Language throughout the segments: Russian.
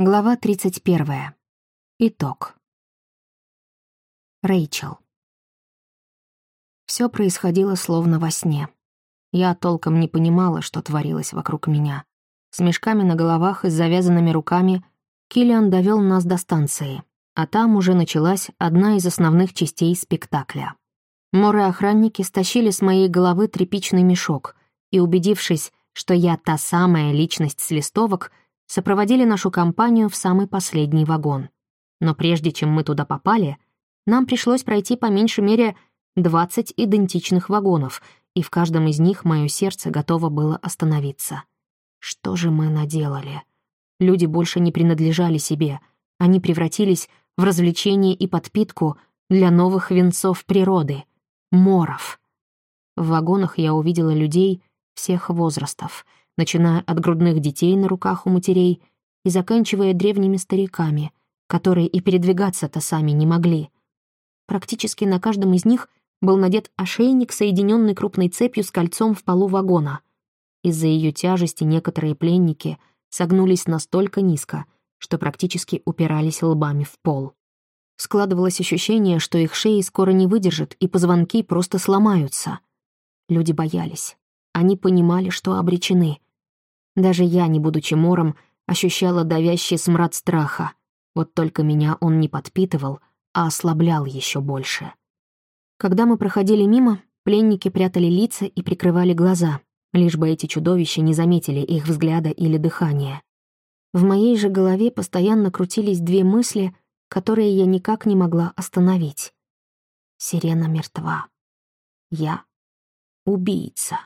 Глава 31. Итог. Рэйчел. Все происходило словно во сне. Я толком не понимала, что творилось вокруг меня. С мешками на головах и с завязанными руками Киллиан довел нас до станции, а там уже началась одна из основных частей спектакля. Моры-охранники стащили с моей головы тряпичный мешок и, убедившись, что я та самая личность с листовок, сопроводили нашу компанию в самый последний вагон. Но прежде чем мы туда попали, нам пришлось пройти по меньшей мере 20 идентичных вагонов, и в каждом из них мое сердце готово было остановиться. Что же мы наделали? Люди больше не принадлежали себе, они превратились в развлечение и подпитку для новых венцов природы — моров. В вагонах я увидела людей всех возрастов — начиная от грудных детей на руках у матерей и заканчивая древними стариками, которые и передвигаться-то сами не могли. Практически на каждом из них был надет ошейник, соединенный крупной цепью с кольцом в полу вагона. Из-за ее тяжести некоторые пленники согнулись настолько низко, что практически упирались лбами в пол. Складывалось ощущение, что их шеи скоро не выдержат, и позвонки просто сломаются. Люди боялись. Они понимали, что обречены. Даже я, не будучи мором, ощущала давящий смрад страха. Вот только меня он не подпитывал, а ослаблял еще больше. Когда мы проходили мимо, пленники прятали лица и прикрывали глаза, лишь бы эти чудовища не заметили их взгляда или дыхания. В моей же голове постоянно крутились две мысли, которые я никак не могла остановить. Сирена мертва. Я — убийца.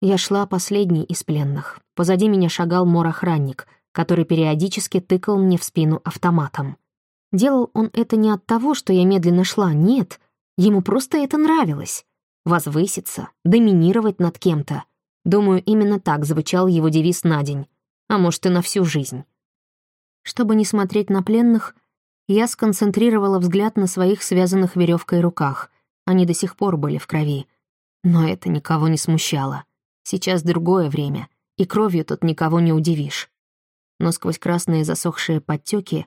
Я шла последней из пленных. Позади меня шагал мор-охранник, который периодически тыкал мне в спину автоматом. Делал он это не от того, что я медленно шла, нет. Ему просто это нравилось. Возвыситься, доминировать над кем-то. Думаю, именно так звучал его девиз на день. А может, и на всю жизнь. Чтобы не смотреть на пленных, я сконцентрировала взгляд на своих связанных веревкой руках. Они до сих пор были в крови. Но это никого не смущало. Сейчас другое время, и кровью тут никого не удивишь. Но сквозь красные засохшие подтеки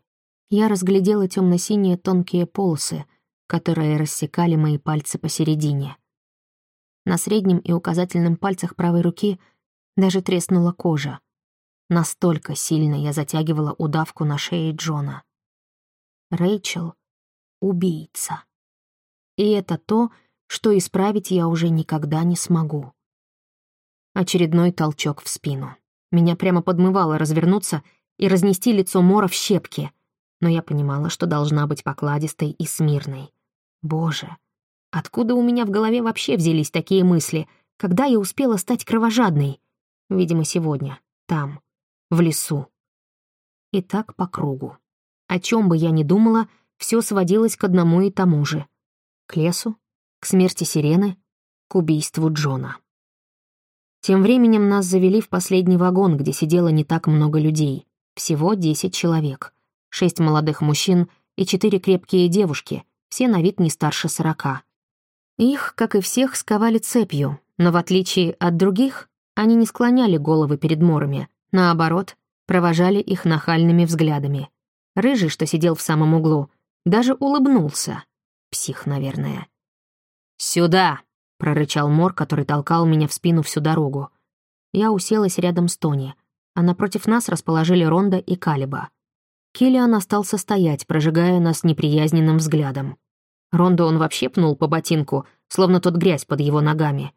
я разглядела темно-синие тонкие полосы, которые рассекали мои пальцы посередине. На среднем и указательном пальцах правой руки даже треснула кожа. Настолько сильно я затягивала удавку на шее Джона. Рэйчел — убийца. И это то, что исправить я уже никогда не смогу. Очередной толчок в спину. Меня прямо подмывало развернуться и разнести лицо Мора в щепки, но я понимала, что должна быть покладистой и смирной. Боже, откуда у меня в голове вообще взялись такие мысли, когда я успела стать кровожадной? Видимо, сегодня, там, в лесу. И так по кругу. О чем бы я ни думала, все сводилось к одному и тому же. К лесу, к смерти сирены, к убийству Джона. Тем временем нас завели в последний вагон, где сидело не так много людей. Всего 10 человек. Шесть молодых мужчин и четыре крепкие девушки, все на вид не старше сорока. Их, как и всех, сковали цепью, но в отличие от других, они не склоняли головы перед морами, наоборот, провожали их нахальными взглядами. Рыжий, что сидел в самом углу, даже улыбнулся. Псих, наверное. «Сюда!» Прорычал Мор, который толкал меня в спину всю дорогу. Я уселась рядом с Тони, а напротив нас расположили Ронда и Калиба. Киллиан остался стоять, прожигая нас неприязненным взглядом. Ронда он вообще пнул по ботинку, словно тот грязь под его ногами.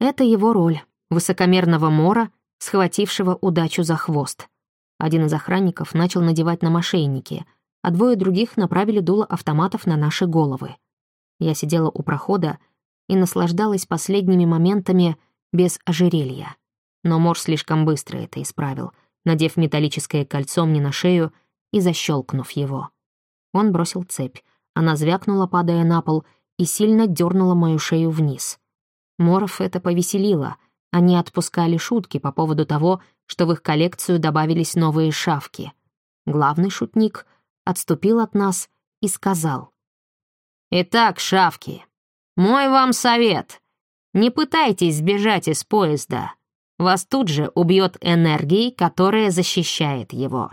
Это его роль — высокомерного Мора, схватившего удачу за хвост. Один из охранников начал надевать на мошенники, а двое других направили дуло автоматов на наши головы. Я сидела у прохода и наслаждалась последними моментами без ожерелья. Но Мор слишком быстро это исправил, надев металлическое кольцо мне на шею и защелкнув его. Он бросил цепь, она звякнула, падая на пол, и сильно дернула мою шею вниз. Моров это повеселило, они отпускали шутки по поводу того, что в их коллекцию добавились новые шавки. Главный шутник отступил от нас и сказал. «Итак, шавки, мой вам совет. Не пытайтесь сбежать из поезда. Вас тут же убьет энергией, которая защищает его.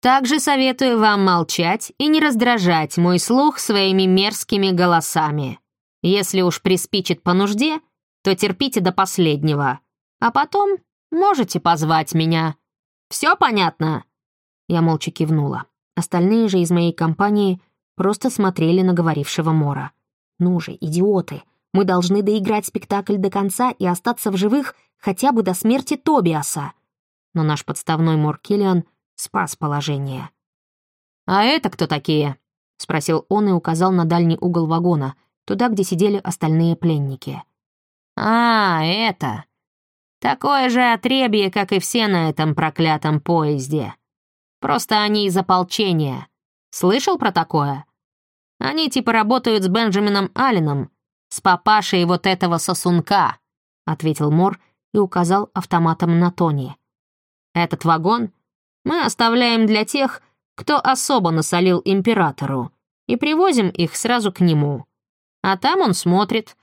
Также советую вам молчать и не раздражать мой слух своими мерзкими голосами. Если уж приспичит по нужде, то терпите до последнего, а потом можете позвать меня. Все понятно?» Я молча кивнула. Остальные же из моей компании просто смотрели на говорившего Мора. «Ну же, идиоты, мы должны доиграть спектакль до конца и остаться в живых хотя бы до смерти Тобиаса». Но наш подставной Мор Киллиан спас положение. «А это кто такие?» — спросил он и указал на дальний угол вагона, туда, где сидели остальные пленники. «А, это! Такое же отребье, как и все на этом проклятом поезде. Просто они из ополчения. Слышал про такое? Они типа работают с Бенджамином Алленом, с папашей вот этого сосунка», — ответил Мор и указал автоматом на Тони. «Этот вагон мы оставляем для тех, кто особо насолил императору, и привозим их сразу к нему. А там он смотрит.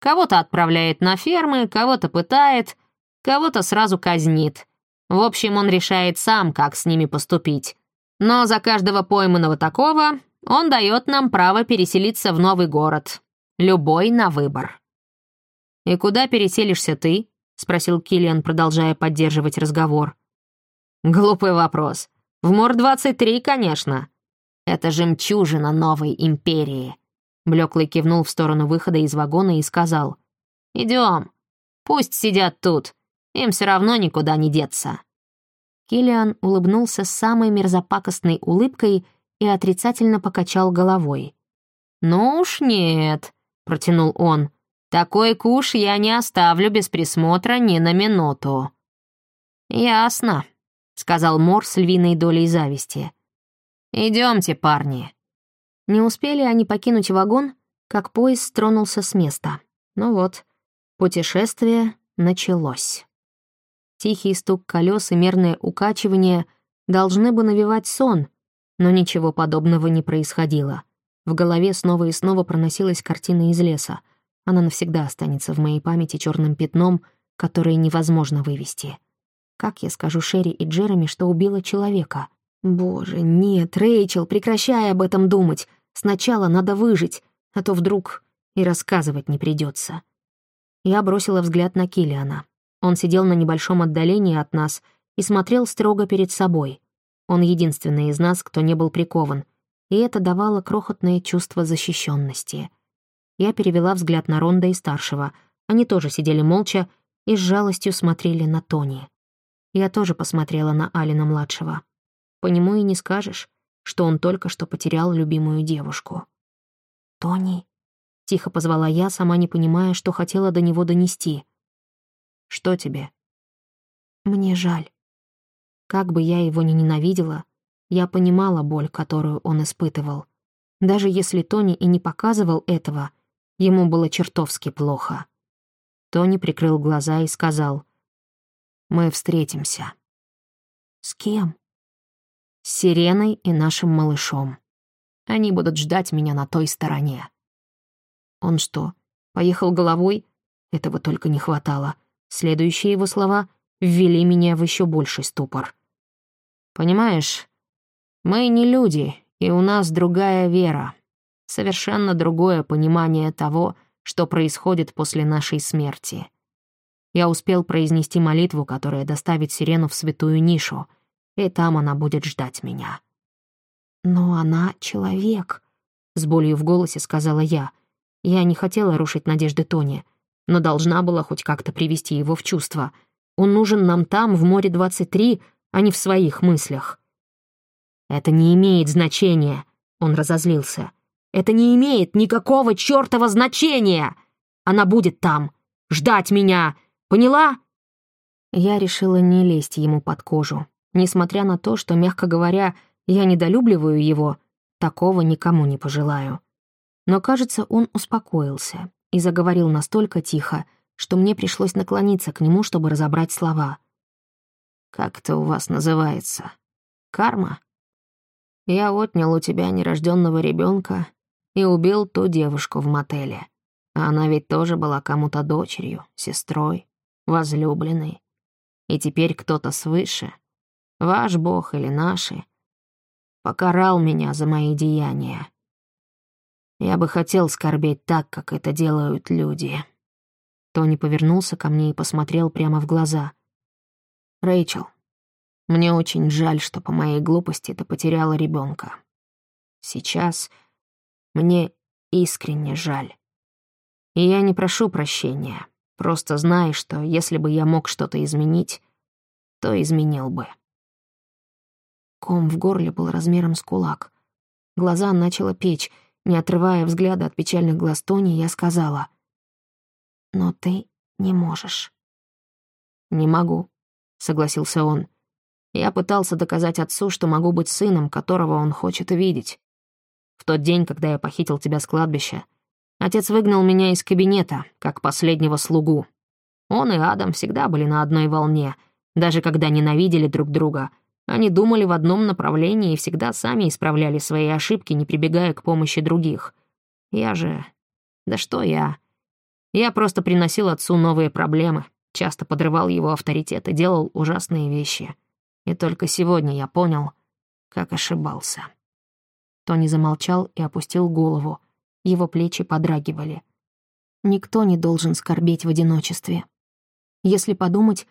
Кого-то отправляет на фермы, кого-то пытает, кого-то сразу казнит. В общем, он решает сам, как с ними поступить. Но за каждого пойманного такого он дает нам право переселиться в новый город. Любой на выбор. «И куда переселишься ты?» — спросил Киллиан, продолжая поддерживать разговор. Глупый вопрос. В Мор-23, конечно. Это жемчужина новой империи. Блеклый кивнул в сторону выхода из вагона и сказал. «Идем. Пусть сидят тут. Им все равно никуда не деться». Киллиан улыбнулся самой мерзопакостной улыбкой и отрицательно покачал головой. «Ну уж нет», — протянул он. «Такой куш я не оставлю без присмотра ни на минуту». «Ясно», — сказал Мор с львиной долей зависти. «Идемте, парни». Не успели они покинуть вагон, как поезд тронулся с места. Ну вот, путешествие началось. Тихий стук колес и мерное укачивание должны бы навевать сон, но ничего подобного не происходило. В голове снова и снова проносилась картина из леса. Она навсегда останется в моей памяти черным пятном, которое невозможно вывести. Как я скажу Шерри и Джереми, что убила человека? Боже, нет, Рэйчел, прекращай об этом думать. Сначала надо выжить, а то вдруг и рассказывать не придется. Я бросила взгляд на Килиана. Он сидел на небольшом отдалении от нас и смотрел строго перед собой. Он единственный из нас, кто не был прикован, и это давало крохотное чувство защищенности. Я перевела взгляд на Ронда и старшего. Они тоже сидели молча и с жалостью смотрели на Тони. Я тоже посмотрела на Алина-младшего. По нему и не скажешь, что он только что потерял любимую девушку. «Тони», — тихо позвала я, сама не понимая, что хотела до него донести. «Что тебе?» «Мне жаль. Как бы я его ни ненавидела, я понимала боль, которую он испытывал. Даже если Тони и не показывал этого, ему было чертовски плохо». Тони прикрыл глаза и сказал — мы встретимся. С кем? С Сиреной и нашим малышом. Они будут ждать меня на той стороне. Он что, поехал головой? Этого только не хватало. Следующие его слова ввели меня в еще больший ступор. Понимаешь, мы не люди, и у нас другая вера. Совершенно другое понимание того, что происходит после нашей смерти. Я успел произнести молитву, которая доставит сирену в святую нишу, и там она будет ждать меня. «Но она человек», — с болью в голосе сказала я. Я не хотела рушить надежды Тони, но должна была хоть как-то привести его в чувство. Он нужен нам там, в море 23, а не в своих мыслях. «Это не имеет значения», — он разозлился. «Это не имеет никакого чертова значения! Она будет там, ждать меня, Поняла?» Я решила не лезть ему под кожу. Несмотря на то, что, мягко говоря, я недолюбливаю его, такого никому не пожелаю. Но, кажется, он успокоился и заговорил настолько тихо, что мне пришлось наклониться к нему, чтобы разобрать слова. «Как это у вас называется? Карма? Я отнял у тебя нерожденного ребенка и убил ту девушку в мотеле. А она ведь тоже была кому-то дочерью, сестрой возлюбленный. И теперь кто-то свыше, ваш бог или наши, покарал меня за мои деяния. Я бы хотел скорбеть так, как это делают люди». Тони повернулся ко мне и посмотрел прямо в глаза. «Рэйчел, мне очень жаль, что по моей глупости ты потеряла ребенка. Сейчас мне искренне жаль. И я не прошу прощения, просто знай, что если бы я мог что-то изменить, то изменил бы». Ком в горле был размером с кулак. Глаза начало печь. Не отрывая взгляда от печальных глаз Тони, я сказала. «Но ты не можешь». «Не могу», — согласился он. «Я пытался доказать отцу, что могу быть сыном, которого он хочет видеть. В тот день, когда я похитил тебя с кладбища, отец выгнал меня из кабинета, как последнего слугу. Он и Адам всегда были на одной волне, даже когда ненавидели друг друга — они думали в одном направлении и всегда сами исправляли свои ошибки, не прибегая к помощи других. Я же... Да что я? Я просто приносил отцу новые проблемы, часто подрывал его авторитет и делал ужасные вещи. И только сегодня я понял, как ошибался. Тони замолчал и опустил голову. Его плечи подрагивали. Никто не должен скорбеть в одиночестве. Если подумать,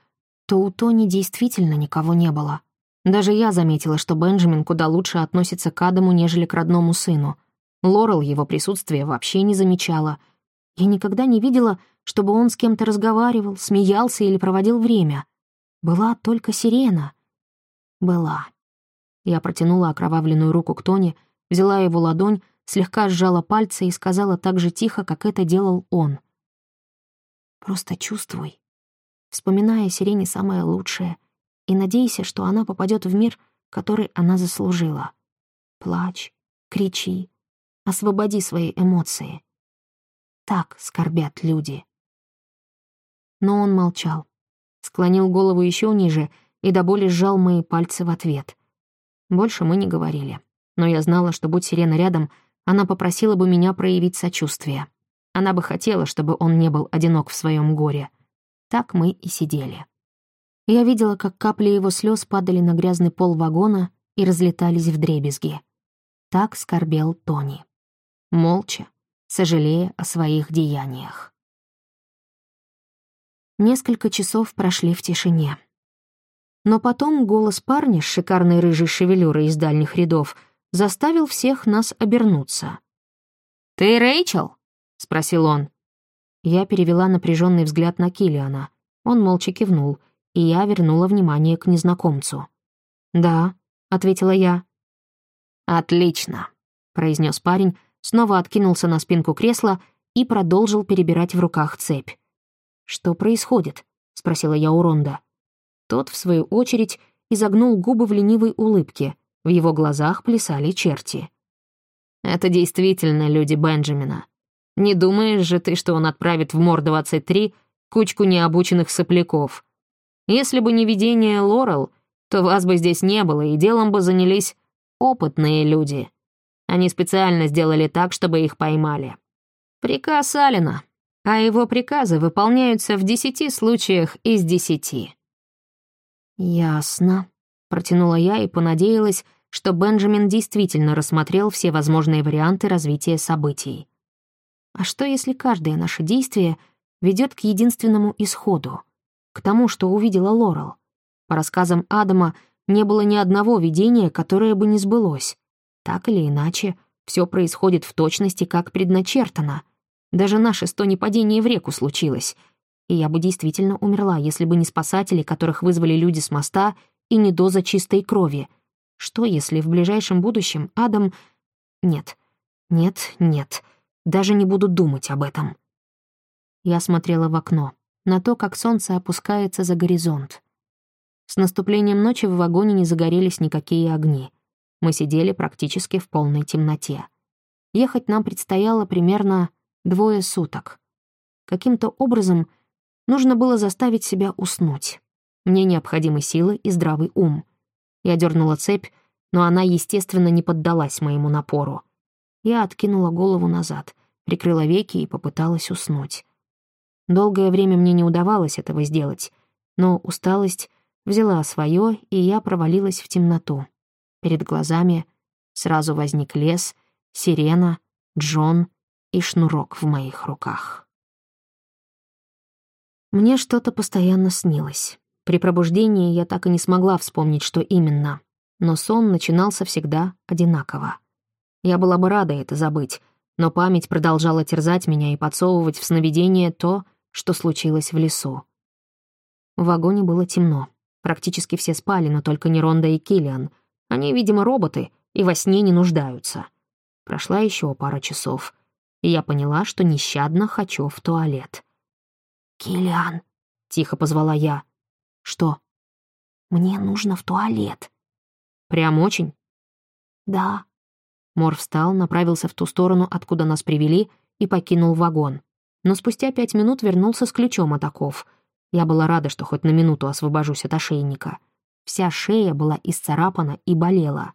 то у Тони действительно никого не было. Даже я заметила, что Бенджамин куда лучше относится к Адаму, нежели к родному сыну. Лорел его присутствие вообще не замечала. Я никогда не видела, чтобы он с кем-то разговаривал, смеялся или проводил время. Была только сирена. Была. Я протянула окровавленную руку к Тони, взяла его ладонь, слегка сжала пальцы и сказала так же тихо, как это делал он. «Просто чувствуй. Вспоминая сирене самое лучшее, и надейся, что она попадет в мир, который она заслужила. Плачь, кричи, освободи свои эмоции. Так скорбят люди. Но он молчал, склонил голову еще ниже и до боли сжал мои пальцы в ответ. Больше мы не говорили, но я знала, что, будь Сирена рядом, она попросила бы меня проявить сочувствие. Она бы хотела, чтобы он не был одинок в своем горе. Так мы и сидели. Я видела, как капли его слез падали на грязный пол вагона и разлетались в дребезги. Так скорбел Тони. Молча, сожалея о своих деяниях. Несколько часов прошли в тишине. Но потом голос парня с шикарной рыжей шевелюрой из дальних рядов заставил всех нас обернуться. «Ты Рэйчел?» — спросил он. Я перевела напряженный взгляд на Киллиана. Он молча кивнул — и я вернула внимание к незнакомцу. «Да», — ответила я. «Отлично», — произнес парень, снова откинулся на спинку кресла и продолжил перебирать в руках цепь. «Что происходит?» — спросила я у Ронда. Тот, в свою очередь, изогнул губы в ленивой улыбке. В его глазах плясали черти. «Это действительно люди Бенджамина. Не думаешь же ты, что он отправит в Мор-23 кучку необученных сопляков?» Если бы не видение Лорел, то вас бы здесь не было, и делом бы занялись опытные люди. Они специально сделали так, чтобы их поймали. Приказ Алина, а его приказы выполняются в десяти случаях из десяти. «Ясно», — протянула я и понадеялась, что Бенджамин действительно рассмотрел все возможные варианты развития событий. А что, если каждое наше действие ведет к единственному исходу — к тому, что увидела Лорел. По рассказам Адама, не было ни одного видения, которое бы не сбылось. Так или иначе, все происходит в точности, как предначертано. Даже наше сто непадение в реку случилось. И я бы действительно умерла, если бы не спасатели, которых вызвали люди с моста, и не доза чистой крови. Что, если в ближайшем будущем Адам... Нет, нет, нет. Даже не буду думать об этом. Я смотрела в окно на то, как солнце опускается за горизонт. С наступлением ночи в вагоне не загорелись никакие огни. Мы сидели практически в полной темноте. Ехать нам предстояло примерно двое суток. Каким-то образом нужно было заставить себя уснуть. Мне необходимы силы и здравый ум. Я дернула цепь, но она, естественно, не поддалась моему напору. Я откинула голову назад, прикрыла веки и попыталась уснуть. Долгое время мне не удавалось этого сделать, но усталость взяла свое, и я провалилась в темноту. Перед глазами Сразу возник лес, сирена, Джон и шнурок в моих руках. Мне что-то постоянно снилось. При пробуждении я так и не смогла вспомнить, что именно. Но сон начинался всегда одинаково. Я была бы рада это забыть, но память продолжала терзать меня и подсовывать в сновидение то, что случилось в лесу. В вагоне было темно. Практически все спали, но только не Ронда и Киллиан. Они, видимо, роботы и во сне не нуждаются. Прошла еще пара часов, и я поняла, что нещадно хочу в туалет. «Киллиан», — тихо позвала я. «Что?» «Мне нужно в туалет». «Прям очень?» «Да». Мор встал, направился в ту сторону, откуда нас привели, и покинул вагон. Но спустя пять минут вернулся с ключом от оков. Я была рада, что хоть на минуту освобожусь от ошейника. Вся шея была исцарапана и болела.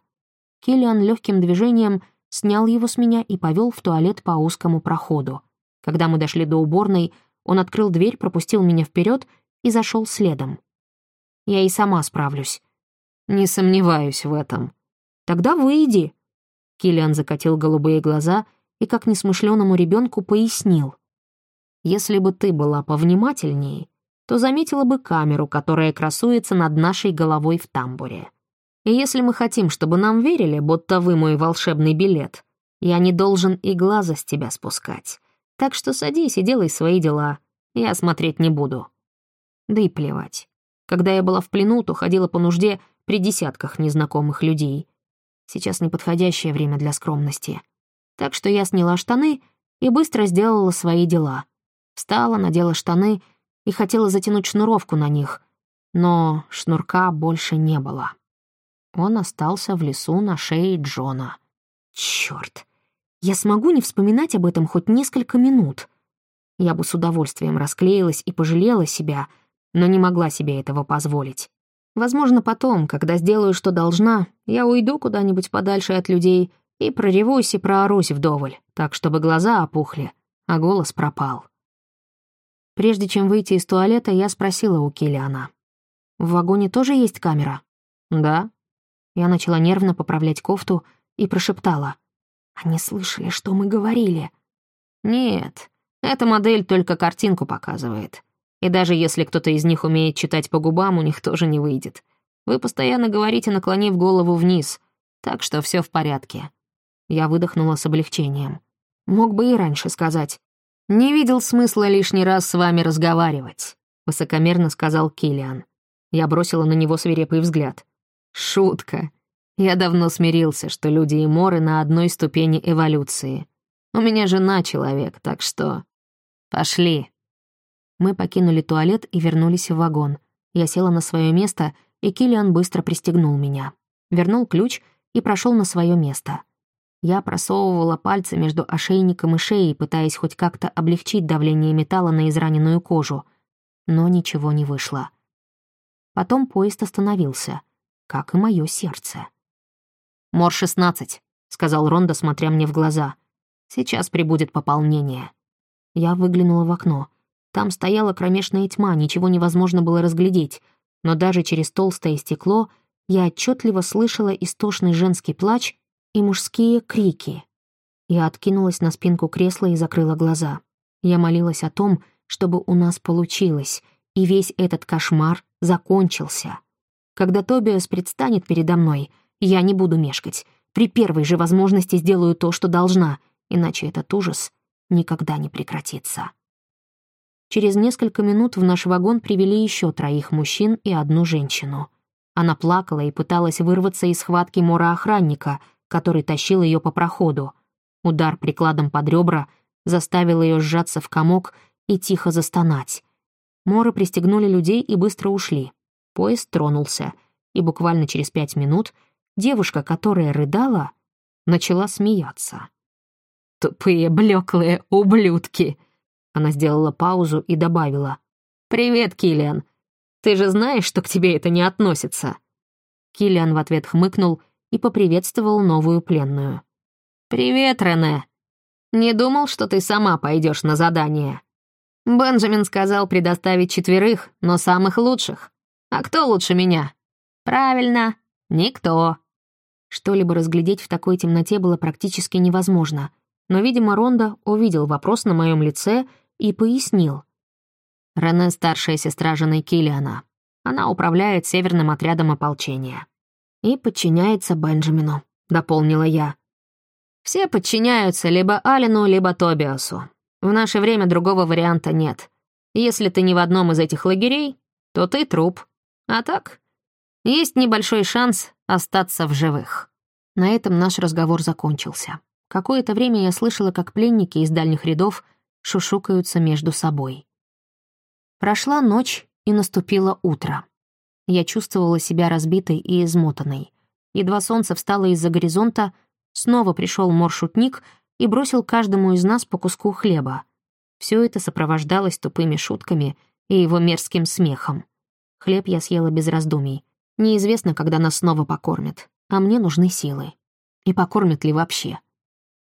Киллиан легким движением снял его с меня и повел в туалет по узкому проходу. Когда мы дошли до уборной, он открыл дверь, пропустил меня вперед и зашел следом. Я и сама справлюсь. Не сомневаюсь в этом. Тогда выйди. Киллиан закатил голубые глаза и, как несмышленому ребенку, пояснил. Если бы ты была повнимательнее, то заметила бы камеру, которая красуется над нашей головой в тамбуре. И если мы хотим, чтобы нам верили, будто вы мой волшебный билет, я не должен и глаза с тебя спускать. Так что садись и делай свои дела. Я смотреть не буду. Да и плевать. Когда я была в плену, то ходила по нужде при десятках незнакомых людей. Сейчас неподходящее время для скромности. Так что я сняла штаны и быстро сделала свои дела. Встала, надела штаны и хотела затянуть шнуровку на них, но шнурка больше не было. Он остался в лесу на шее Джона. Чёрт! Я смогу не вспоминать об этом хоть несколько минут. Я бы с удовольствием расклеилась и пожалела себя, но не могла себе этого позволить. Возможно, потом, когда сделаю, что должна, я уйду куда-нибудь подальше от людей и проревусь и проорусь вдоволь, так, чтобы глаза опухли, а голос пропал. Прежде чем выйти из туалета, я спросила у Киллиана. «В вагоне тоже есть камера?» «Да». Я начала нервно поправлять кофту и прошептала. Они слышали, что мы говорили. Нет, эта модель только картинку показывает. И даже если кто-то из них умеет читать по губам, у них тоже не выйдет. Вы постоянно говорите, наклонив голову вниз, так что все в порядке. Я выдохнула с облегчением. Мог бы и раньше сказать. «Не видел смысла лишний раз с вами разговаривать», — высокомерно сказал Киллиан. Я бросила на него свирепый взгляд. «Шутка. Я давно смирился, что люди и моры на одной ступени эволюции. У меня жена человек, так что... Пошли. Мы покинули туалет и вернулись в вагон. Я села на свое место, и Киллиан быстро пристегнул меня. Вернул ключ и прошел на свое место. Я просовывала пальцы между ошейником и шеей, пытаясь хоть как-то облегчить давление металла на израненную кожу. Но ничего не вышло. Потом поезд остановился, как и мое сердце. «Мор-16», — сказал Ронда, смотря мне в глаза. «Сейчас прибудет пополнение». Я выглянула в окно. Там стояла кромешная тьма, ничего невозможно было разглядеть, но даже через толстое стекло я отчетливо слышала истошный женский плач и мужские крики. Я откинулась на спинку кресла и закрыла глаза. Я молилась о том, чтобы у нас получилось, и весь этот кошмар закончился. Когда Тобиас предстанет передо мной — я не буду мешкать. При первой же возможности сделаю то, что должна, иначе этот ужас никогда не прекратится. Через несколько минут в наш вагон привели еще троих мужчин и одну женщину. Она плакала и пыталась вырваться из схватки мора-охранника, который тащил ее по проходу. Удар прикладом под ребра заставил ее сжаться в комок и тихо застонать. Моры пристегнули людей и быстро ушли. Поезд тронулся, и буквально через пять минут — девушка, которая рыдала, начала смеяться. «Тупые, блеклые ублюдки!» Она сделала паузу и добавила. «Привет, Киллиан. Ты же знаешь, что к тебе это не относится?» Киллиан в ответ хмыкнул и поприветствовал новую пленную. «Привет, Рене. Не думал, что ты сама пойдешь на задание. Бенджамин сказал предоставить четверых, но самых лучших. А кто лучше меня? Правильно, никто. Что-либо разглядеть в такой темноте было практически невозможно, но, видимо, Ронда увидел вопрос на моем лице и пояснил. Рене — старшая сестра жены Киллиана. Она управляет северным отрядом ополчения. И подчиняется Бенджамину, дополнила я. Все подчиняются либо Алину, либо Тобиасу. В наше время другого варианта нет. Если ты не в одном из этих лагерей, то ты труп. А так, есть небольшой шанс остаться в живых. На этом наш разговор закончился. Какое-то время я слышала, как пленники из дальних рядов шушукаются между собой. Прошла ночь, и наступило утро. Я чувствовала себя разбитой и измотанной. Едва солнце встало из-за горизонта, снова пришел мор-шутник и бросил каждому из нас по куску хлеба. Все это сопровождалось тупыми шутками и его мерзким смехом. Хлеб я съела без раздумий. Неизвестно, когда нас снова покормят, а мне нужны силы. И покормят ли вообще?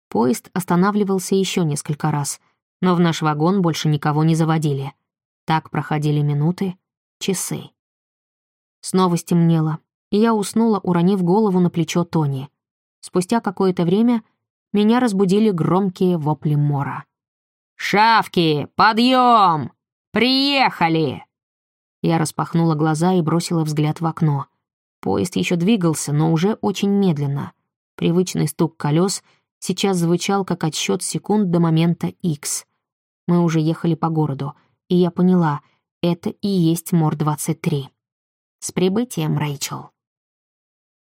Поезд останавливался еще несколько раз, но в наш вагон больше никого не заводили. Так проходили минуты, часы. Снова стемнело, и я уснула, уронив голову на плечо Тони. Спустя какое-то время меня разбудили громкие вопли Мора. «Шавки, подъем! Приехали!» Я распахнула глаза и бросила взгляд в окно. Поезд еще двигался, но уже очень медленно. Привычный стук колес сейчас звучал как отсчет секунд до момента X. Мы уже ехали по городу, и я поняла, это и есть Мор-23. С прибытием, Рэйчел.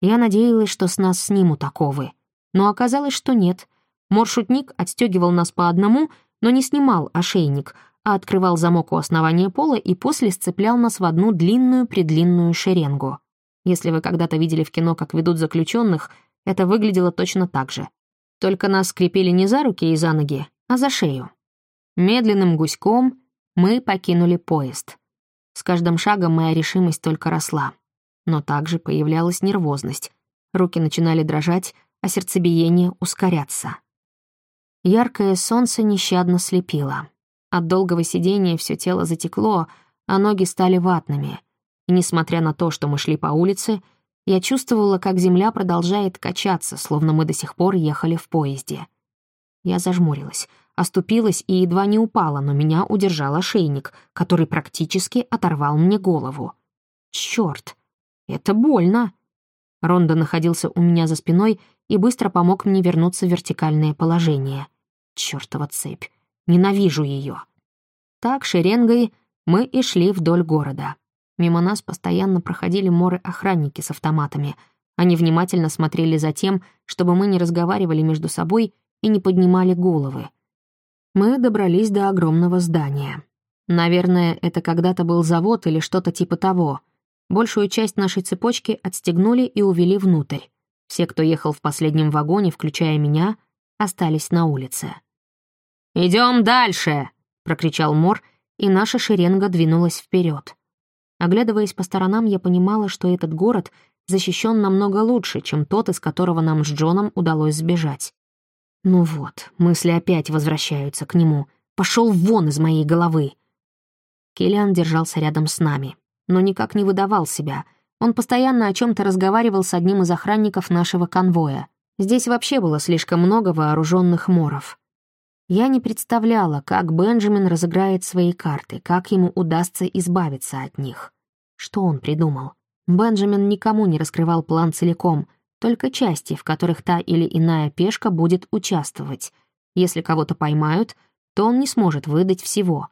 Я надеялась, что с нас снимут оковы, но оказалось, что нет. Мор-шутник отстегивал нас по одному, но не снимал ошейник — а открывал замок у основания пола и после сцеплял нас в одну длинную-предлинную шеренгу. Если вы когда-то видели в кино, как ведут заключенных, это выглядело точно так же. Только нас скрепили не за руки и за ноги, а за шею. Медленным гуськом мы покинули поезд. С каждым шагом моя решимость только росла. Но также появлялась нервозность. Руки начинали дрожать, а сердцебиение ускоряться. Яркое солнце нещадно слепило. От долгого сидения все тело затекло, а ноги стали ватными. И несмотря на то, что мы шли по улице, я чувствовала, как земля продолжает качаться, словно мы до сих пор ехали в поезде. Я зажмурилась, оступилась и едва не упала, но меня удержал ошейник, который практически оторвал мне голову. Черт, это больно. Ронда находился у меня за спиной и быстро помог мне вернуться в вертикальное положение. Чёртова цепь. Ненавижу ее. Так, шеренгой, мы и шли вдоль города. Мимо нас постоянно проходили моры-охранники с автоматами. Они внимательно смотрели за тем, чтобы мы не разговаривали между собой и не поднимали головы. Мы добрались до огромного здания. Наверное, это когда-то был завод или что-то типа того. Большую часть нашей цепочки отстегнули и увели внутрь. Все, кто ехал в последнем вагоне, включая меня, остались на улице. «Идем дальше!» — прокричал Мор, и наша шеренга двинулась вперед. Оглядываясь по сторонам, я понимала, что этот город защищен намного лучше, чем тот, из которого нам с Джоном удалось сбежать. Ну вот, мысли опять возвращаются к нему. Пошел вон из моей головы. Киллиан держался рядом с нами, но никак не выдавал себя. Он постоянно о чем то разговаривал с одним из охранников нашего конвоя. Здесь вообще было слишком много вооруженных моров. Я не представляла, как Бенджамин разыграет свои карты, как ему удастся избавиться от них. Что он придумал? Бенджамин никому не раскрывал план целиком, только части, в которых та или иная пешка будет участвовать. Если кого-то поймают, то он не сможет выдать всего.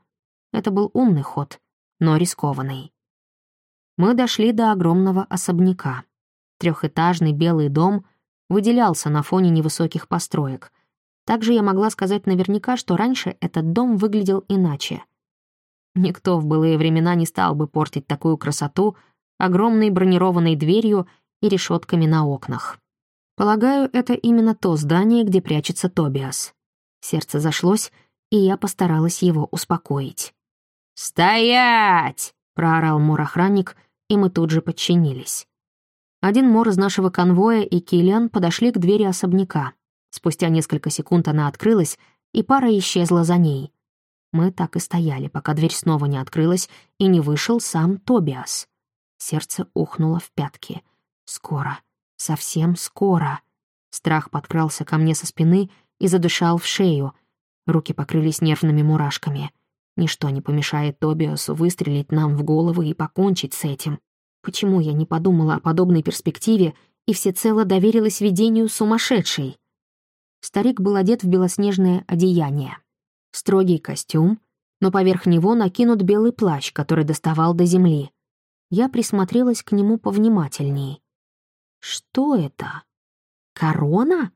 Это был умный ход, но рискованный. Мы дошли до огромного особняка. Трехэтажный белый дом выделялся на фоне невысоких построек — также я могла сказать наверняка, что раньше этот дом выглядел иначе. Никто в былые времена не стал бы портить такую красоту огромной бронированной дверью и решетками на окнах. Полагаю, это именно то здание, где прячется Тобиас. Сердце зашлось, и я постаралась его успокоить. «Стоять!» — проорал мор-охранник, и мы тут же подчинились. Один мор из нашего конвоя и Киллиан подошли к двери особняка. Спустя несколько секунд она открылась, и пара исчезла за ней. Мы так и стояли, пока дверь снова не открылась, и не вышел сам Тобиас. Сердце ухнуло в пятки. Скоро, Совсем скоро. Страх подкрался ко мне со спины и задышал в шею. Руки покрылись нервными мурашками. Ничто не помешает Тобиасу выстрелить нам в головы и покончить с этим. Почему я не подумала о подобной перспективе и всецело доверилась видению сумасшедшей? Старик был одет в белоснежное одеяние. Строгий костюм, но поверх него накинут белый плащ, который доставал до земли. Я присмотрелась к нему повнимательней. Что это? Корона?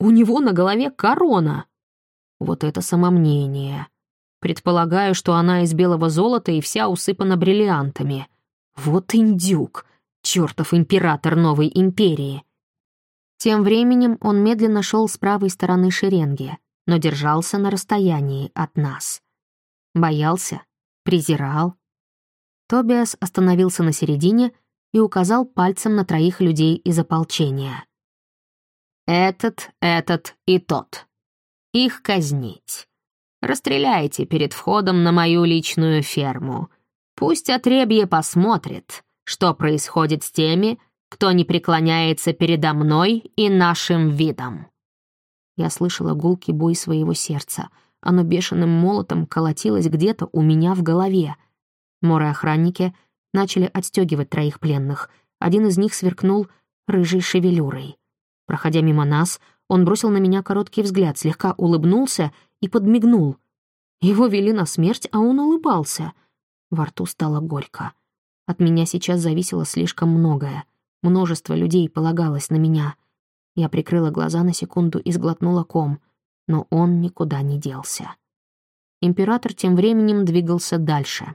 У него на голове корона. Вот это самомнение. Предполагаю, что она из белого золота и вся усыпана бриллиантами. Вот индюк, чертов император новой империи. Тем временем он медленно шел с правой стороны шеренги, но держался на расстоянии от нас. Боялся? Презирал? Тобиас остановился на середине и указал пальцем на троих людей из ополчения. «Этот, этот и тот. Их казнить. Расстреляйте перед входом на мою личную ферму. Пусть отребье посмотрит, что происходит с теми, кто не преклоняется передо мной и нашим видом». Я слышала гулкий бой своего сердца. Оно бешеным молотом колотилось где-то у меня в голове. Моры-охранники начали отстегивать троих пленных. Один из них сверкнул рыжей шевелюрой. Проходя мимо нас, он бросил на меня короткий взгляд, слегка улыбнулся и подмигнул. Его вели на смерть, а он улыбался. Во рту стало горько. От меня сейчас зависело слишком многое. Множество людей полагалось на меня — я прикрыла глаза на секунду и сглотнула ком, но он никуда не делся. Император тем временем двигался дальше.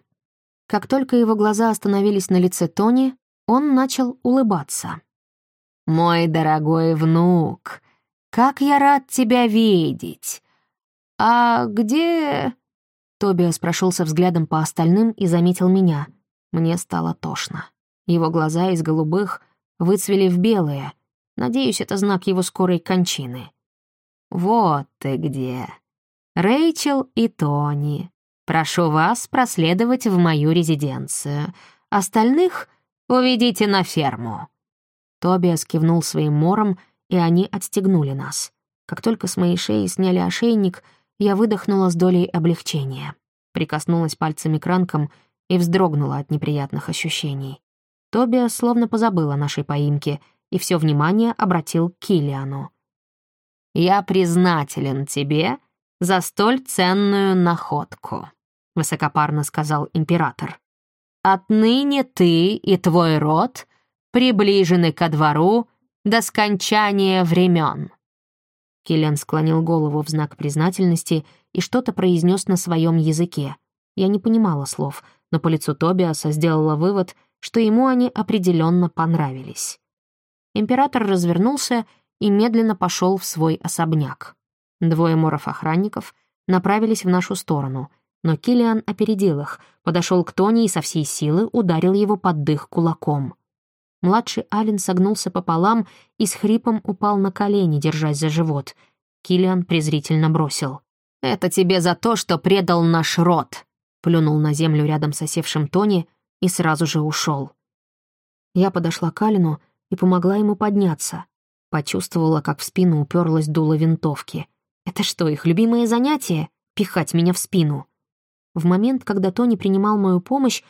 Как только его глаза остановились на лице Тони, он начал улыбаться. «Мой дорогой внук, как я рад тебя видеть! А где...» Тобиас прошелся взглядом по остальным и заметил меня. Мне стало тошно. Его глаза из голубых выцвели в белые — Надеюсь, это знак его скорой кончины. Вот ты где. Рэйчел и Тони. Прошу вас проследовать в мою резиденцию. Остальных уведите на ферму». Тобиас кивнул своим мором, и они отстегнули нас. Как только с моей шеи сняли ошейник, я выдохнула с долей облегчения. Прикоснулась пальцами к ранкам и вздрогнула от неприятных ощущений. Тобиас словно позабыл о нашей поимке — и все внимание обратил к Киллиану. «Я признателен тебе за столь ценную находку», — высокопарно сказал император. «Отныне ты и твой род приближены ко двору до скончания времен». Киллиан склонил голову в знак признательности и что-то произнес на своем языке. Я не понимала слов, но по лицу Тобиаса сделала вывод, что ему они определенно понравились. Император развернулся и медленно пошел в свой особняк. Двое моров-охранников направились в нашу сторону, но Килиан опередил их, подошел к Тони и со всей силы ударил его под дых кулаком. Младший Ален согнулся пополам и с хрипом упал на колени, держась за живот. Килиан презрительно бросил. «Это тебе за то, что предал наш род!» Плюнул на землю рядом с осевшим Тони и сразу же ушел. Я подошла к Алину и помогла ему подняться. Почувствовала, как в спину уперлась дуло винтовки. Это что, их любимое занятие — пихать меня в спину? В момент, когда Тони принимал мою помощь,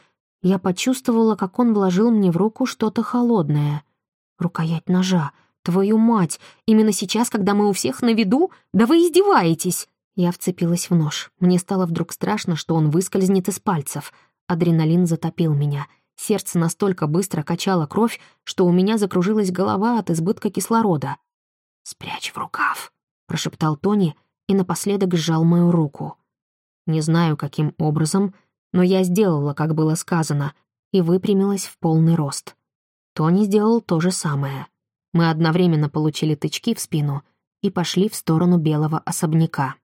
я почувствовала, как он вложил мне в руку что-то холодное. Рукоять ножа. Твою мать! Именно сейчас, когда мы у всех на виду? Да вы издеваетесь! Я вцепилась в нож. Мне стало вдруг страшно, что он выскользнет из пальцев. Адреналин затопил меня — Сердце настолько быстро качало кровь, что у меня закружилась голова от избытка кислорода. «Спрячь в рукав», — прошептал Тони и напоследок сжал мою руку. Не знаю, каким образом, но я сделала, как было сказано, и выпрямилась в полный рост. Тони сделал то же самое. Мы одновременно получили тычки в спину и пошли в сторону белого особняка.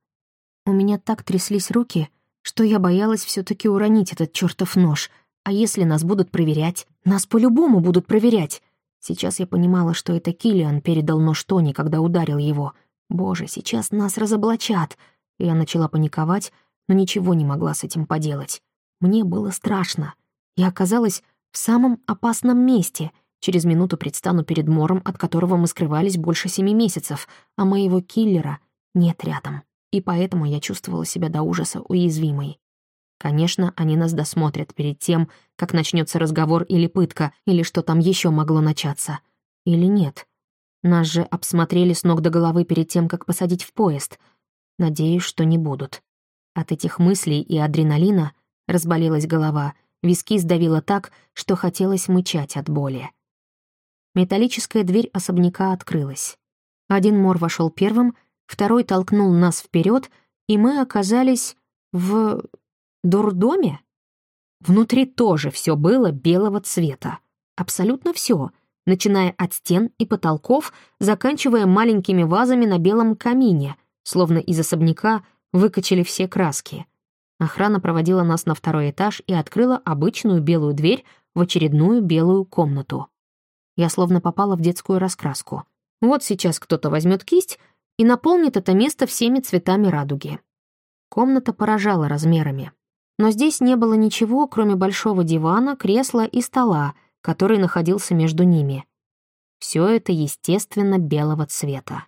У меня так тряслись руки, что я боялась все таки уронить этот чертов нож — а если нас будут проверять? Нас по-любому будут проверять. Сейчас я понимала, что это Киллиан передал нож Тони, когда ударил его. Боже, сейчас нас разоблачат. Я начала паниковать, но ничего не могла с этим поделать. Мне было страшно. Я оказалась в самом опасном месте, Через минуту предстану перед Мором, от которого мы скрывались больше семи месяцев, а моего киллера нет рядом. И поэтому я чувствовала себя до ужаса уязвимой. Конечно, они нас досмотрят перед тем, как начнется разговор или пытка, или что там еще могло начаться. Или нет. Нас же обсмотрели с ног до головы перед тем, как посадить в поезд. Надеюсь, что не будут. От этих мыслей и адреналина разболелась голова, виски сдавило так, что хотелось мычать от боли. Металлическая дверь особняка открылась. Один мор вошел первым, второй толкнул нас вперед, и мы оказались в... дурдоме? Внутри тоже все было белого цвета. Абсолютно все, начиная от стен и потолков, заканчивая маленькими вазами на белом камине, словно из особняка выкачали все краски. Охрана проводила нас на второй этаж и открыла обычную белую дверь в очередную белую комнату. Я словно попала в детскую раскраску. Вот сейчас кто-то возьмет кисть и наполнит это место всеми цветами радуги. Комната поражала размерами. Но здесь не было ничего, кроме большого дивана, кресла и стола, который находился между ними. Все это, естественно, белого цвета.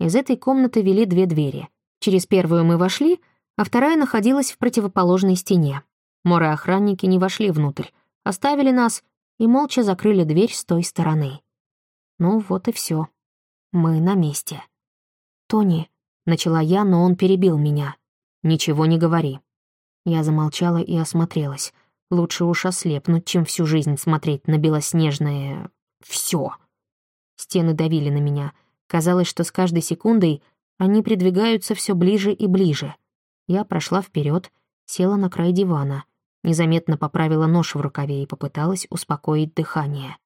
Из этой комнаты вели две двери. Через первую мы вошли, а вторая находилась в противоположной стене. Моры-охранники не вошли внутрь, оставили нас и молча закрыли дверь с той стороны. Ну вот и все. Мы на месте. «Тони», — начала я, но он перебил меня. «Ничего не говори». Я замолчала и осмотрелась. Лучше уж ослепнуть, чем всю жизнь смотреть на белоснежное... все. Стены давили на меня. Казалось, что с каждой секундой они придвигаются все ближе и ближе. Я прошла вперед, села на край дивана — Незаметно поправила нож в рукаве и попыталась успокоить дыхание.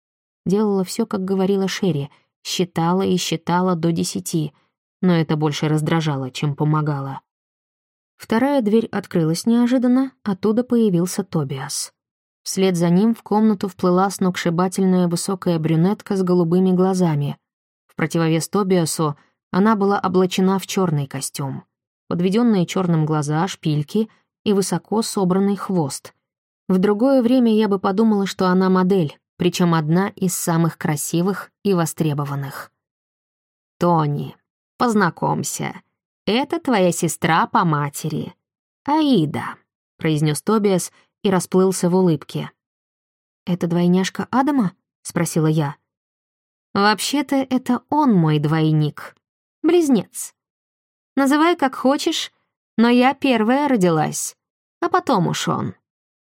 Делала все, как говорила Шерри, считала и считала до десяти, но это больше раздражало, чем помогало. Вторая дверь открылась неожиданно, оттуда появился Тобиас. Вслед за ним в комнату вплыла сногсшибательная высокая брюнетка с голубыми глазами. В противовес Тобиасу она была облачена в черный костюм. Подведенные черным глаза, шпильки — и высоко собранный хвост. В другое время я бы подумала, что она модель, причем одна из самых красивых и востребованных. «Тони, познакомься, это твоя сестра по матери, Аида», — произнес Тобиас и расплылся в улыбке. «Это двойняшка Адама?» — спросила я. «Вообще-то это он мой двойник, близнец. Называй как хочешь, но я первая родилась а потом уж он».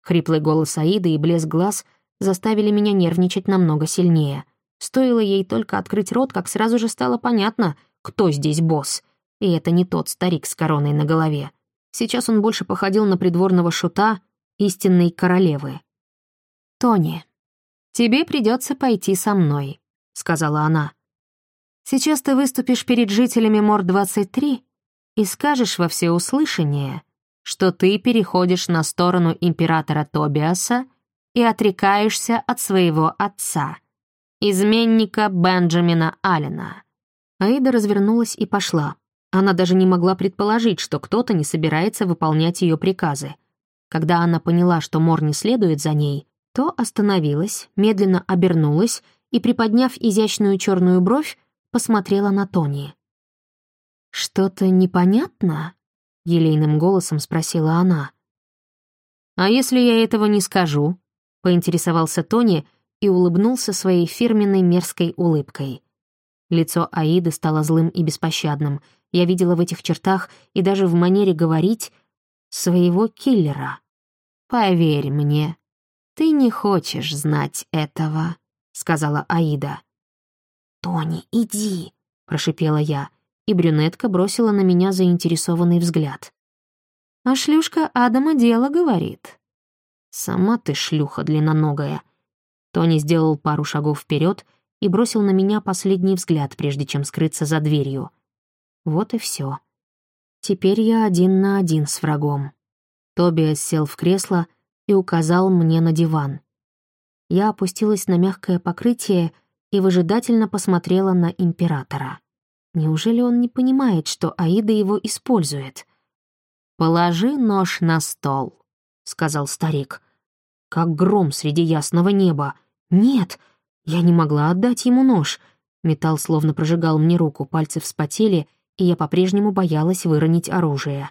Хриплый голос Аиды и блеск глаз заставили меня нервничать намного сильнее. Стоило ей только открыть рот, как сразу же стало понятно, кто здесь босс. И это не тот старик с короной на голове. Сейчас он больше походил на придворного шута истинной королевы. «Тони, тебе придется пойти со мной», — сказала она. «Сейчас ты выступишь перед жителями Мор-23 и скажешь во всеуслышание, что ты переходишь на сторону императора Тобиаса и отрекаешься от своего отца, изменника Бенджамина Аллена». Аида развернулась и пошла. Она даже не могла предположить, что кто-то не собирается выполнять ее приказы. Когда она поняла, что Мор не следует за ней, то остановилась, медленно обернулась и, приподняв изящную черную бровь, посмотрела на Тони. «Что-то непонятно?» елейным голосом спросила она. «А если я этого не скажу?» — поинтересовался Тони и улыбнулся своей фирменной мерзкой улыбкой. Лицо Аиды стало злым и беспощадным. Я видела в этих чертах и даже в манере говорить своего киллера. «Поверь мне, ты не хочешь знать этого», — сказала Аида. «Тони, иди», — прошипела я и брюнетка бросила на меня заинтересованный взгляд. «А шлюшка Адама дело говорит». «Сама ты шлюха длинноногая». Тони сделал пару шагов вперед и бросил на меня последний взгляд, прежде чем скрыться за дверью. Вот и все. Теперь я один на один с врагом. Тобиас сел в кресло и указал мне на диван. Я опустилась на мягкое покрытие и выжидательно посмотрела на императора. Неужели он не понимает, что Аида его использует? «Положи нож на стол», — сказал старик. «Как гром среди ясного неба. Нет, Я не могла отдать ему нож. Металл словно прожигал мне руку, пальцы вспотели, и я по-прежнему боялась выронить оружие.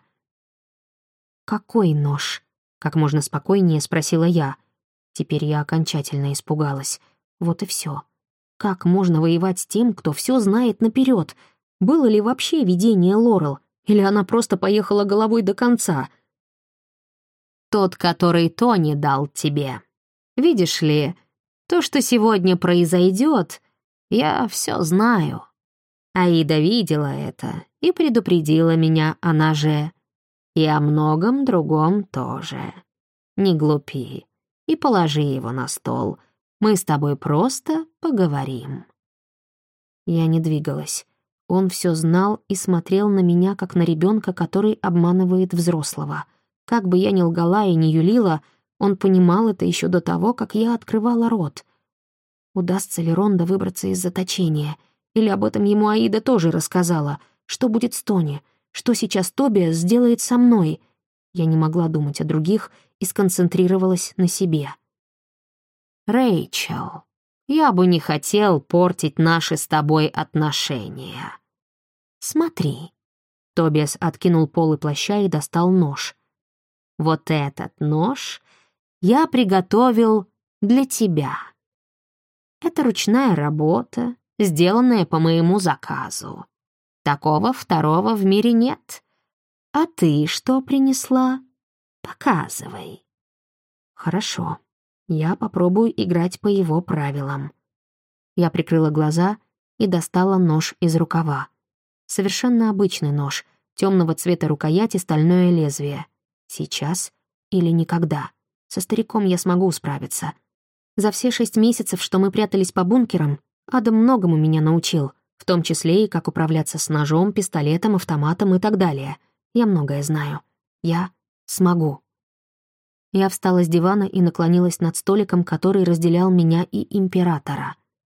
«Какой нож?» — как можно спокойнее спросила я. Теперь я окончательно испугалась. Вот и все. Как можно воевать с тем, кто все знает наперед? Было ли вообще видение Лорел? Или она просто поехала головой до конца? «Тот, который Тони дал тебе. Видишь ли, то, что сегодня произойдет, я все знаю. Аида видела это и предупредила меня, она же. И о многом другом тоже. Не глупи и положи его на стол. Мы с тобой просто поговорим». Я не двигалась. Он все знал и смотрел на меня, как на ребенка, который обманывает взрослого. Как бы я ни лгала и не юлила, он понимал это еще до того, как я открывала рот. Удастся ли Ронда выбраться из заточения? Или об этом ему Аида тоже рассказала? Что будет с Тони? Что сейчас Тоби сделает со мной? Я не могла думать о других и сконцентрировалась на себе. «Рэйчел, я бы не хотел портить наши с тобой отношения. Смотри». Тобиас откинул полы плаща и достал нож. «Вот этот нож я приготовил для тебя. Это ручная работа, сделанная по моему заказу. Такого второго в мире нет. А ты что принесла? Показывай». «Хорошо. Я попробую играть по его правилам». Я прикрыла глаза и достала нож из рукава. Совершенно обычный нож, темного цвета рукояти, стальное лезвие. Сейчас или никогда. Со стариком я смогу справиться. За все шесть месяцев, что мы прятались по бункерам, Адам многому меня научил, в том числе и как управляться с ножом, пистолетом, автоматом и так далее. Я многое знаю. Я смогу. Я встала с дивана и наклонилась над столиком, который разделял меня и императора.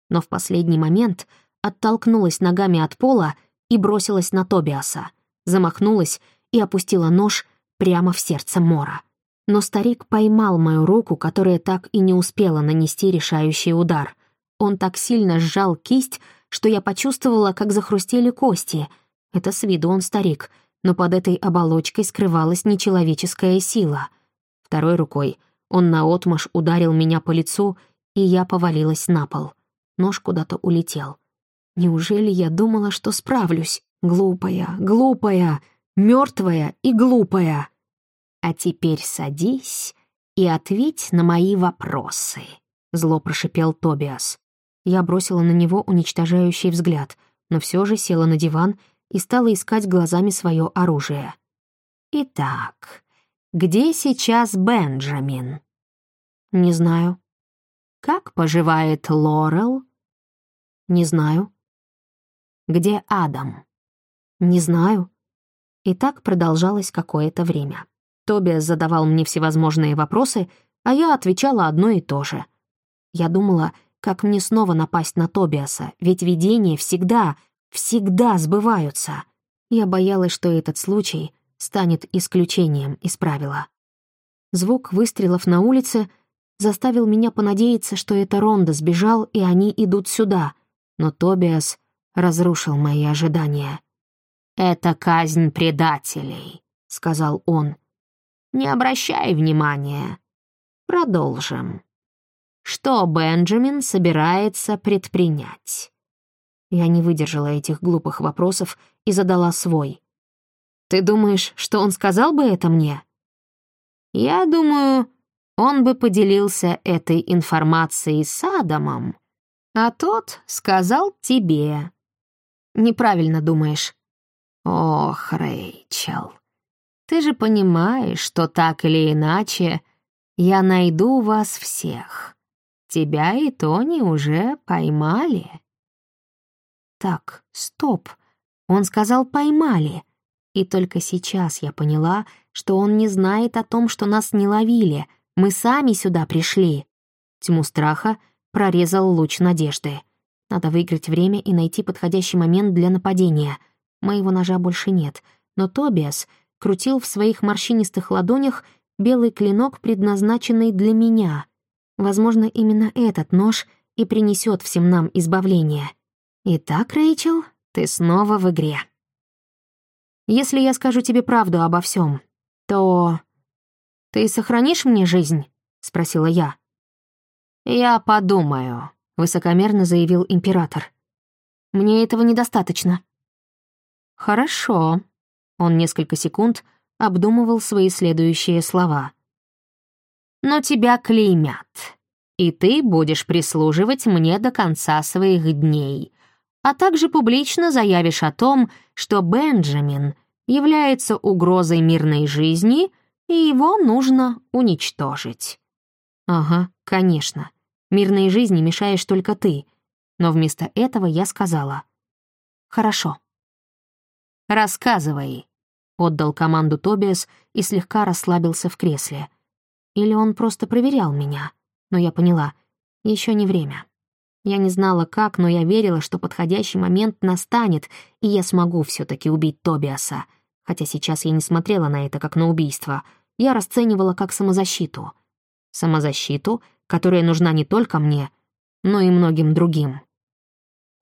Но в последний момент оттолкнулась ногами от пола и бросилась на Тобиаса, замахнулась и опустила нож прямо в сердце Мора. Но старик поймал мою руку, которая так и не успела нанести решающий удар. Он так сильно сжал кисть, что я почувствовала, как захрустели кости. Это с виду он старик, но под этой оболочкой скрывалась нечеловеческая сила. Второй рукой он наотмашь ударил меня по лицу, и я повалилась на пол. Нож куда-то улетел. Неужели я думала, что справлюсь? Глупая, глупая, мертвая и глупая. «А теперь садись и ответь на мои вопросы», — зло прошипел Тобиас. Я бросила на него уничтожающий взгляд, но все же села на диван и стала искать глазами свое оружие. «Итак, где сейчас Бенджамин?» «Не знаю». «Как поживает Лорел?» «Не знаю». «Где Адам?» «Не знаю». И так продолжалось какое-то время. Тобиас задавал мне всевозможные вопросы, а я отвечала одно и то же. Я думала, как мне снова напасть на Тобиаса, ведь видения всегда, всегда сбываются. Я боялась, что этот случай станет исключением из правила. Звук выстрелов на улице заставил меня понадеяться, что это Ронда сбежал, и они идут сюда, но Тобиас разрушил мои ожидания. «Это казнь предателей», — сказал он. Не обращай внимания. Продолжим. Что Бенджамин собирается предпринять? Я не выдержала этих глупых вопросов и задала свой. «Ты думаешь, что он сказал бы это мне?» «Я думаю, он бы поделился этой информацией с Адамом, а тот сказал тебе». «Неправильно думаешь». «Ох, Рэйчел, ты же понимаешь, что так или иначе я найду вас всех. Тебя и Тони уже поймали». «Так, стоп. Он сказал «поймали». И только сейчас я поняла, что он не знает о том, что нас не ловили. Мы сами сюда пришли. Тьму страха прорезал луч надежды. Надо выиграть время и найти подходящий момент для нападения. Моего ножа больше нет, но Тобиас крутил в своих морщинистых ладонях белый клинок, предназначенный для меня. Возможно, именно этот нож и принесет всем нам избавление. Итак, Рэйчел, ты снова в игре. Если я скажу тебе правду обо всем, то... Ты сохранишь мне жизнь? Спросила я. Я подумаю, высокомерно заявил император. Мне этого недостаточно. Хорошо. Он несколько секунд обдумывал свои следующие слова. Но тебя клеймят, и ты будешь прислуживать мне до конца своих дней, а также публично заявишь о том, что Бенджамин является угрозой мирной жизни, и его нужно уничтожить. Ага, конечно. Мирной жизни мешаешь только ты. Но вместо этого я сказала. Хорошо. «Рассказывай», — отдал команду Тобиас и слегка расслабился в кресле. Или он просто проверял меня, но я поняла, еще не время. Я не знала, как, но я верила, что подходящий момент настанет, и я смогу все таки убить Тобиаса. Хотя сейчас я не смотрела на это как на убийство. Я расценивала как самозащиту. Самозащиту, которая нужна не только мне, но и многим другим.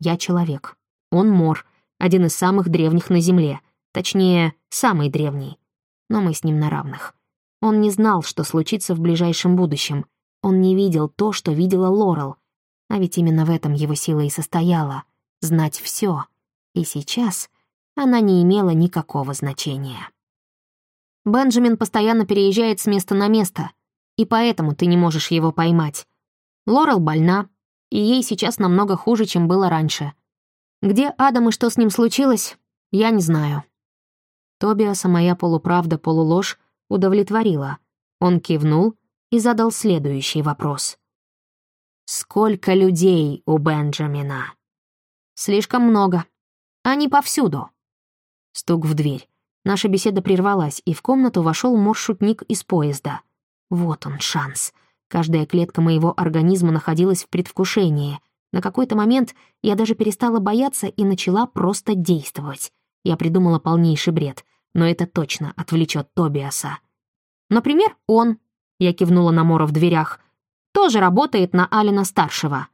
Я человек. Он мор, один из самых древних на Земле. Точнее, самый древний. Но мы с ним на равных. Он не знал, что случится в ближайшем будущем. Он не видел то, что видела Лорел — а ведь именно в этом его сила и состояла — знать все. И сейчас она не имела никакого значения. Бенджамин постоянно переезжает с места на место, и поэтому ты не можешь его поймать. Лорел больна, и ей сейчас намного хуже, чем было раньше. Где Адам и что с ним случилось, я не знаю. Тобиаса моя полуправда-полуложь удовлетворила. Он кивнул и задал следующий вопрос. Сколько людей у Бенджамина? Слишком много. Они повсюду. Стук в дверь. Наша беседа прервалась, и в комнату вошел моршутник из поезда. Вот он, шанс. Каждая клетка моего организма находилась в предвкушении. На какой-то момент я даже перестала бояться и начала просто действовать. Я придумала полнейший бред, но это точно отвлечет Тобиаса. Например, он. Я кивнула на Мора в дверях тоже работает на Алина-старшего».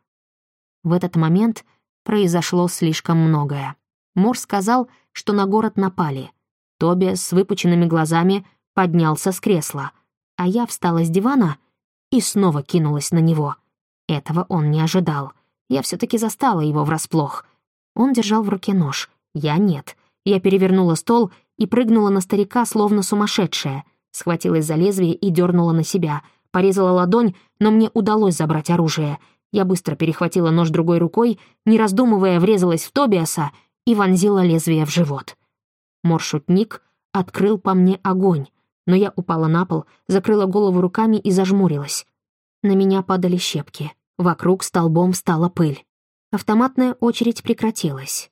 В этот момент произошло слишком многое. Мор сказал, что на город напали. Тоби с выпученными глазами поднялся с кресла, а я встала с дивана и снова кинулась на него. Этого он не ожидал. Я все таки застала его врасплох. Он держал в руке нож, я нет. Я перевернула стол и прыгнула на старика, словно сумасшедшая. Схватилась за лезвие и дернула на себя — Порезала ладонь, но мне удалось забрать оружие. Я быстро перехватила нож другой рукой, не раздумывая, врезалась в Тобиаса и вонзила лезвие в живот. Моршутник открыл по мне огонь, но я упала на пол, закрыла голову руками и зажмурилась. На меня падали щепки. Вокруг столбом стала пыль. Автоматная очередь прекратилась.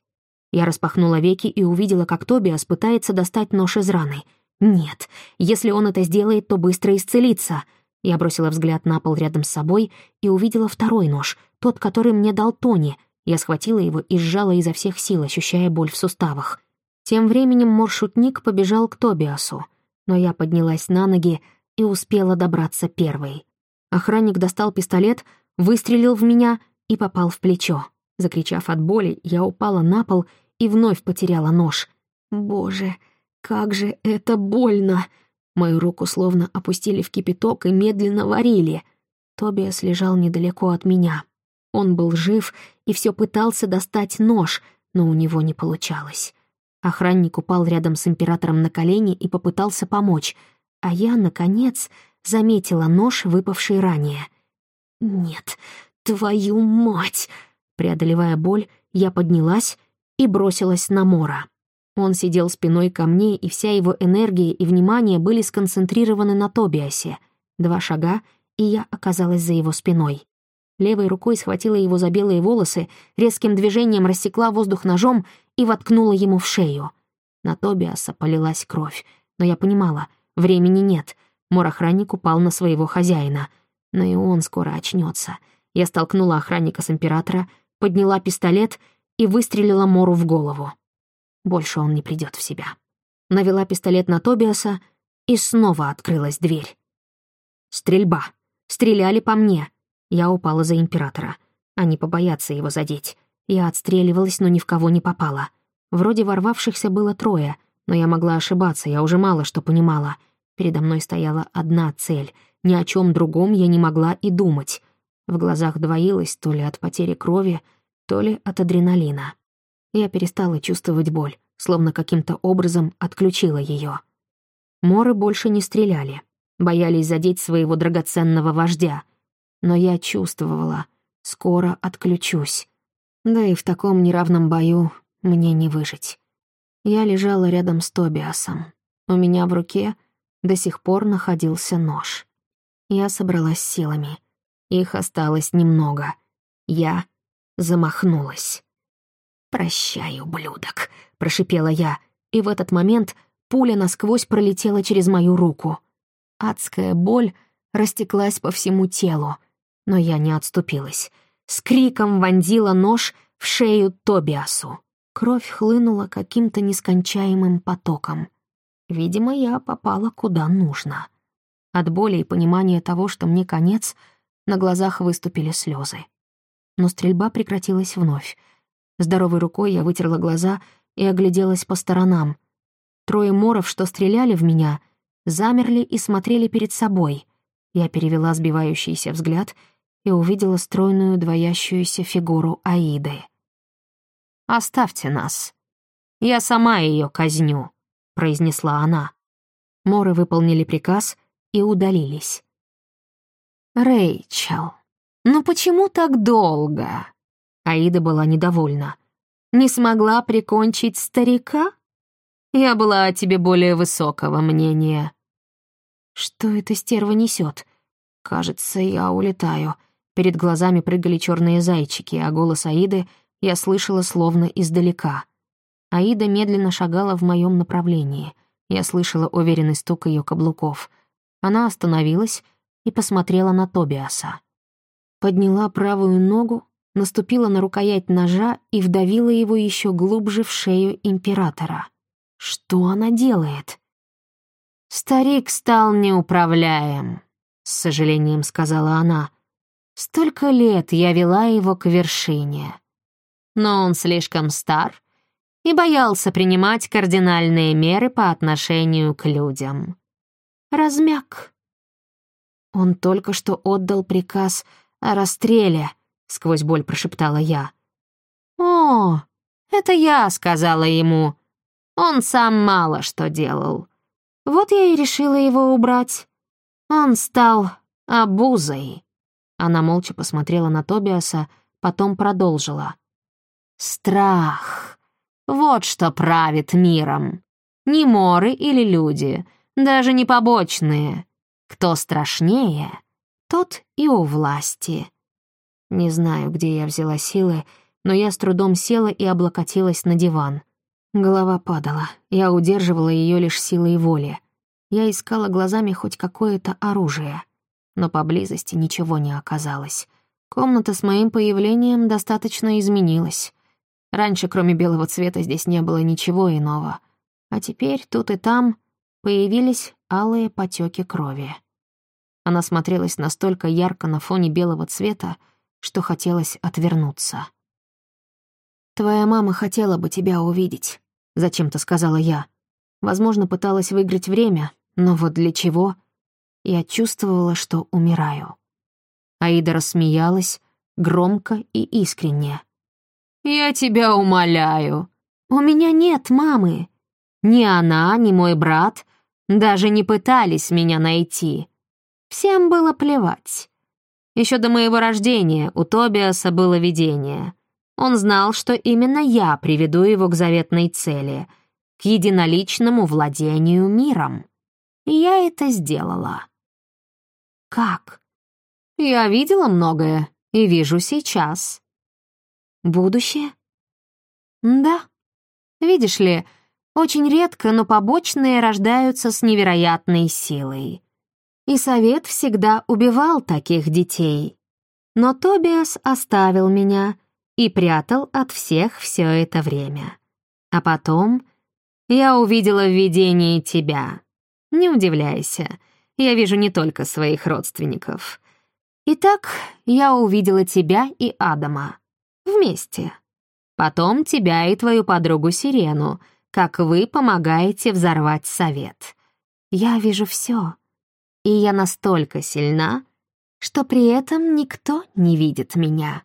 Я распахнула веки и увидела, как Тобиас пытается достать нож из раны. Нет, если он это сделает, то быстро исцелится — я бросила взгляд на пол рядом с собой и увидела второй нож, тот, который мне дал Тони. Я схватила его и сжала изо всех сил, ощущая боль в суставах. Тем временем моршутник побежал к Тобиасу, но я поднялась на ноги и успела добраться первой. Охранник достал пистолет, выстрелил в меня и попал в плечо. Закричав от боли, я упала на пол и вновь потеряла нож. «Боже, как же это больно!» Мою руку словно опустили в кипяток и медленно варили. Тобиас лежал недалеко от меня. Он был жив и все пытался достать нож, но у него не получалось. Охранник упал рядом с императором на колени и попытался помочь, а я, наконец, заметила нож, выпавший ранее. «Нет, твою мать!» Преодолевая боль, я поднялась и бросилась на Мора. Он сидел спиной ко мне, и вся его энергия и внимание были сконцентрированы на Тобиасе. Два шага, и я оказалась за его спиной. Левой рукой схватила его за белые волосы, резким движением рассекла воздух ножом и воткнула ему в шею. На Тобиаса полилась кровь, но я понимала, времени нет. Мор-охранник упал на своего хозяина. Но и он скоро очнется. Я столкнула охранника с императора, подняла пистолет и выстрелила Мору в голову. Больше он не придет в себя. Навела пистолет на Тобиаса, и снова открылась дверь. Стрельба. Стреляли по мне. Я упала за императора. Они побоятся его задеть. Я отстреливалась, но ни в кого не попала. Вроде ворвавшихся было трое, но я могла ошибаться, я уже мало что понимала. Передо мной стояла одна цель. Ни о чем другом я не могла и думать. В глазах двоилось то ли от потери крови, то ли от адреналина. Я перестала чувствовать боль, словно каким-то образом отключила ее. Моры больше не стреляли, боялись задеть своего драгоценного вождя. Но я чувствовала, скоро отключусь. Да и в таком неравном бою мне не выжить. Я лежала рядом с Тобиасом. У меня в руке до сих пор находился нож. Я собралась силами. Их осталось немного. Я замахнулась. «Прощай, ублюдок», — прошипела я, и в этот момент пуля насквозь пролетела через мою руку. Адская боль растеклась по всему телу, но я не отступилась. С криком вонзила нож в шею Тобиасу. Кровь хлынула каким-то нескончаемым потоком. Видимо, я попала куда нужно. От боли и понимания того, что мне конец, на глазах выступили слезы. Но стрельба прекратилась вновь. Здоровой рукой я вытерла глаза и огляделась по сторонам. Трое моров, что стреляли в меня, замерли и смотрели перед собой. Я перевела сбивающийся взгляд и увидела стройную двоящуюся фигуру Аиды. «Оставьте нас. Я сама ее казню», — произнесла она. Моры выполнили приказ и удалились. «Рэйчел, ну почему так долго?» Аида была недовольна. «Не смогла прикончить старика? Я была о тебе более высокого мнения». «Что эта стерва несет? Кажется, я улетаю». Перед глазами прыгали черные зайчики, а голос Аиды я слышала словно издалека. Аида медленно шагала в моем направлении. Я слышала уверенный стук ее каблуков. Она остановилась и посмотрела на Тобиаса. Подняла правую ногу, наступила на рукоять ножа и вдавила его еще глубже в шею императора. Что она делает? «Старик стал неуправляем», — с сожалением сказала она. «Столько лет я вела его к вершине но он слишком стар и боялся принимать кардинальные меры по отношению к людям. Размяк. Он только что отдал приказ о расстреле, сквозь боль прошептала я. О, это я сказала ему. Он сам мало что делал. Вот я и решила его убрать. Он стал обузой. Она молча посмотрела на Тобиаса, потом продолжила. Страх. Вот что правит миром. Не моры или люди, даже не побочные. Кто страшнее, тот и у власти. Не знаю, где я взяла силы, но я с трудом села и облокотилась на диван. Голова падала, я удерживала ее лишь силой воли. Я искала глазами хоть какое-то оружие, но поблизости ничего не оказалось. Комната с моим появлением достаточно изменилась. Раньше, кроме белого цвета, здесь не было ничего иного. А теперь тут и там появились алые потеки крови. Она смотрелась настолько ярко на фоне белого цвета, что хотелось отвернуться. «Твоя мама хотела бы тебя увидеть», — зачем-то сказала я. Возможно, пыталась выиграть время, но вот для чего? Я чувствовала, что умираю. Аида рассмеялась, громко и искренне. «Я тебя умоляю. У меня нет мамы. Ни она, ни мой брат даже не пытались меня найти. Всем было плевать. Еще до моего рождения у Тобиаса было видение. Он знал, что именно я приведу его к заветной цели, к единоличному владению миром. И я это сделала. Как? Я видела многое и вижу сейчас. Будущее? Да. Видишь ли, очень редко, но побочные рождаются с невероятной силой. И совет всегда убивал таких детей. Но Тобиас оставил меня и прятал от всех все это время. А потом я увидела в видении тебя. Не удивляйся, я вижу не только своих родственников. Итак, я увидела тебя и Адама. Вместе. Потом тебя и твою подругу Сирену, как вы помогаете взорвать совет. Я вижу все, и я настолько сильна, что при этом никто не видит меня.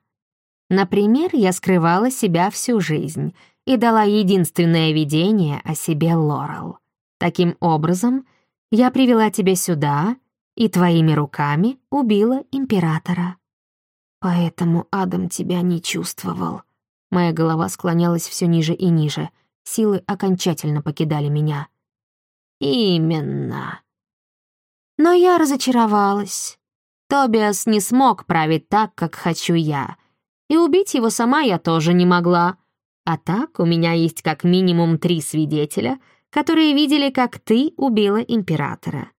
Например, я скрывала себя всю жизнь и дала единственное видение о себе Лорел. Таким образом, я привела тебя сюда и твоими руками убила императора. Поэтому Адам тебя не чувствовал. Моя голова склонялась все ниже и ниже. Силы окончательно покидали меня. Именно. Но я разочаровалась. Тобиас не смог править так, как хочу я. И убить его сама я тоже не могла. А так у меня есть как минимум три свидетеля, которые видели, как ты убила императора.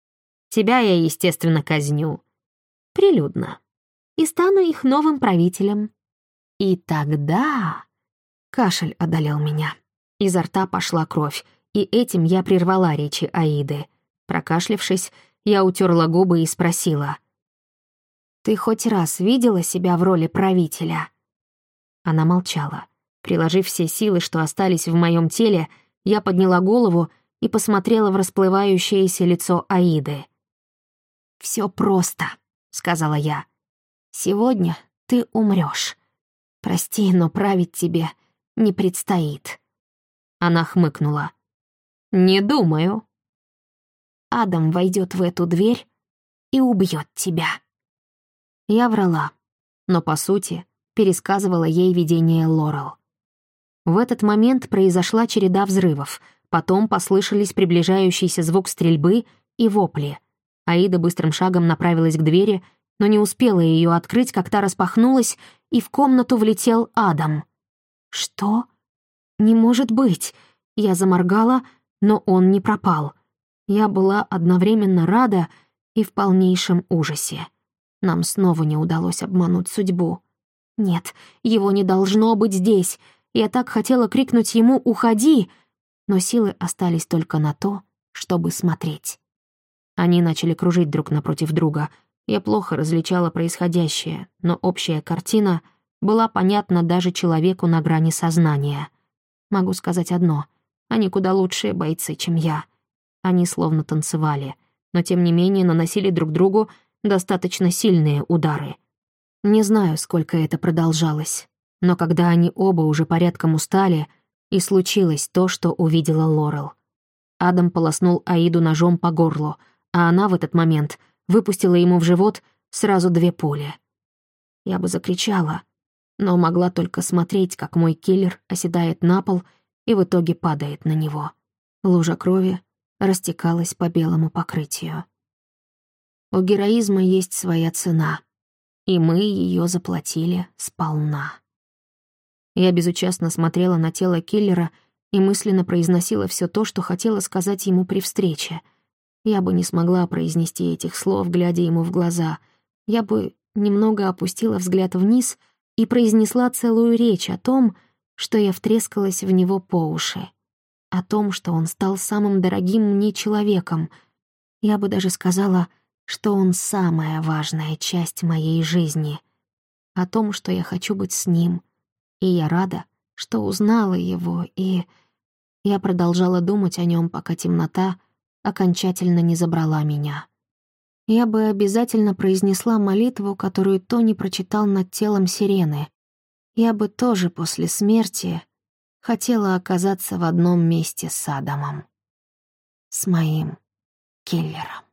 Тебя я, естественно, казню. Прилюдно. И стану их новым правителем. И тогда... Кашель одолел меня. Изо рта пошла кровь, и этим я прервала речи Аиды. Прокашлявшись, я утерла губы и спросила. «Ты хоть раз видела себя в роли правителя?» Она молчала. Приложив все силы, что остались в моем теле, я подняла голову и посмотрела в расплывающееся лицо Аиды. «Все просто», — сказала я. «Сегодня ты умрешь. Прости, но править тебе не предстоит». Она хмыкнула. «Не думаю». Адам войдет в эту дверь и убьет тебя. Я врала, но, по сути, пересказывала ей видение Лорел. В этот момент произошла череда взрывов, потом послышались приближающийся звук стрельбы и вопли. Аида быстрым шагом направилась к двери, но не успела ее открыть, как та распахнулась, и в комнату влетел Адам. «Что? Не может быть!» Я заморгала, но он не пропал. Я была одновременно рада и в полнейшем ужасе. Нам снова не удалось обмануть судьбу. Нет, его не должно быть здесь. Я так хотела крикнуть ему «Уходи!», но силы остались только на то, чтобы смотреть. Они начали кружить друг напротив друга. Я плохо различала происходящее, но общая картина была понятна даже человеку на грани сознания. Могу сказать одно — они куда лучшие бойцы, чем я. Они словно танцевали, но тем не менее наносили друг другу достаточно сильные удары. Не знаю, сколько это продолжалось, но когда они оба уже порядком устали, и случилось то, что увидела Лорел. Адам полоснул Аиду ножом по горлу — а она в этот момент выпустила ему в живот сразу две пули. Я бы закричала, но могла только смотреть, как мой киллер оседает на пол и в итоге падает на него. Лужа крови растекалась по белому покрытию. У героизма есть своя цена, и мы ее заплатили сполна. Я безучастно смотрела на тело киллера и мысленно произносила все то, что хотела сказать ему при встрече — я бы не смогла произнести этих слов, глядя ему в глаза. Я бы немного опустила взгляд вниз и произнесла целую речь о том, что я втрескалась в него по уши. О том, что он стал самым дорогим мне человеком. Я бы даже сказала, что он самая важная часть моей жизни. О том, что я хочу быть с ним. И я рада, что узнала его, и... Я продолжала думать о нем, пока темнота окончательно не забрала меня. Я бы обязательно произнесла молитву, которую Тони прочитал над телом сирены. Я бы тоже после смерти хотела оказаться в одном месте с Адамом. С моим киллером.